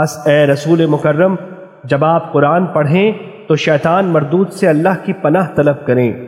پس اے رسول مکرم، جب آپ قرآن پڑھیں تو شیطان مردود سے اللہ کی پناہ طلب کریں۔